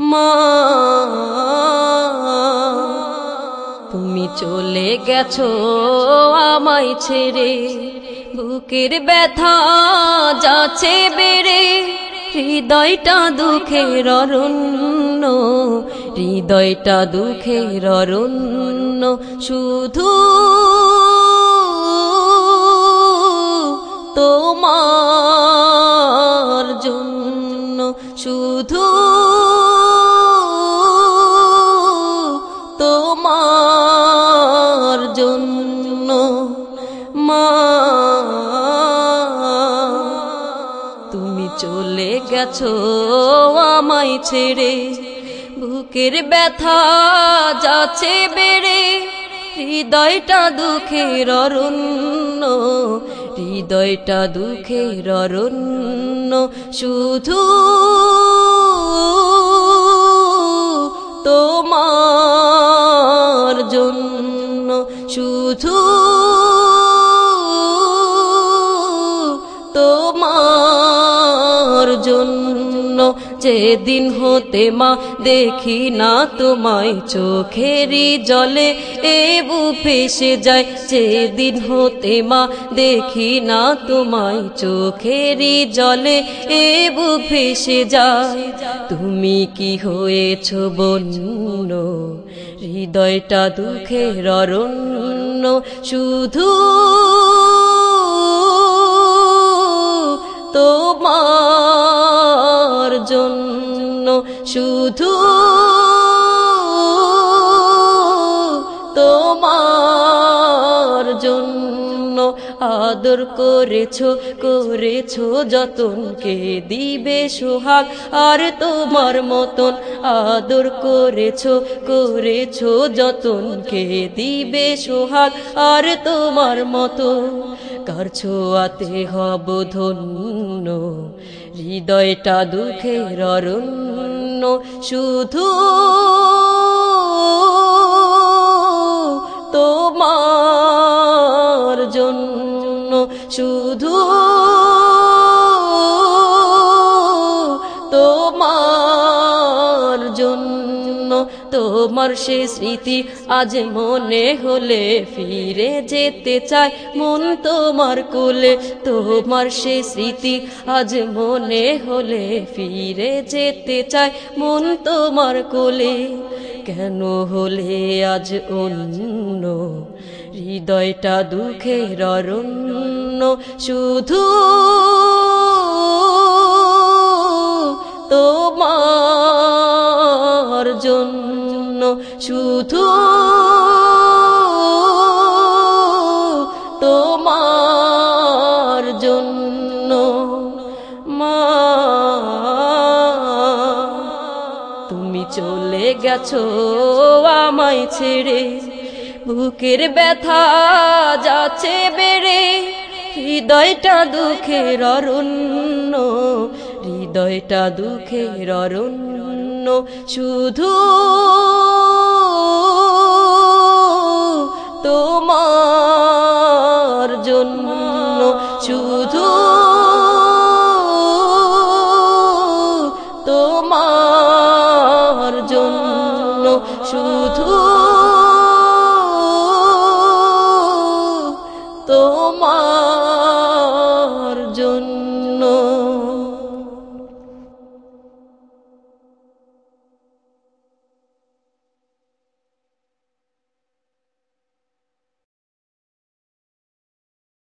মা, তুমি চলে গেছো আমায় ছেড়ে। বুকের ব্যথা যাচ্ছে বেড়ে। হৃদয়টা দুঃখের অরণ্য, হৃদয়টা দুঃখের অরণ্য। শুধু তোমার জন্য, শুধু তোমার মা। তুমি চলে গেছো আমায় ছেড়ে, বুকের ব্যথা যাচ্ছে বেড়ে। হৃদয়টা দুঃখের অরণ্য, হৃদয়টা দুঃখের অরণ্য, শুধু যেদিন হতে মা, দেখি না তোমায় চোখেরই জলে। এ ফেসে যায় যেদিন হতে মা, দেখি না তোমায় চোখেরই জলে। এ ফেসে যায়, তুমি কি হয়েছ বন্য? হৃদয়টা দুঃখের অরণ্য, শুধু আদর করেছ করেছ যতনকে দিবে সোহাগ? আর তোমার মতন আদর করেছ করেছ যতনকে দিবে সোহাগ? আর তোমার মতো কার ছোয়াতে হব ধন্য? হৃদয়টা দুঃখের অরণ্য, শুধু তোমার সে স্মৃতি আজ মনে হলে ফিরে যেতে চায় মন তোমার কোলে। তোমার সে স্মৃতি আজ মনে হলে ফিরে যেতে চায় মন তোমার কোলে। কেন হলে আজ অন্য হৃদয়টা দুঃখের অরণ্য। শুধু তোমার জন্য শুধু তোমার জন্য, মা। তুমি চলে গেছো আমায় ছেড়ে, বুকের ব্যথা যাচ্ছে বেড়ে। হৃদয়টা দুঃখের অরণ্য, হৃদয়টা দুঃখের অরণ্য, শুধু তোমার জন্য শুধু তোমার জন্য শুধু তোমার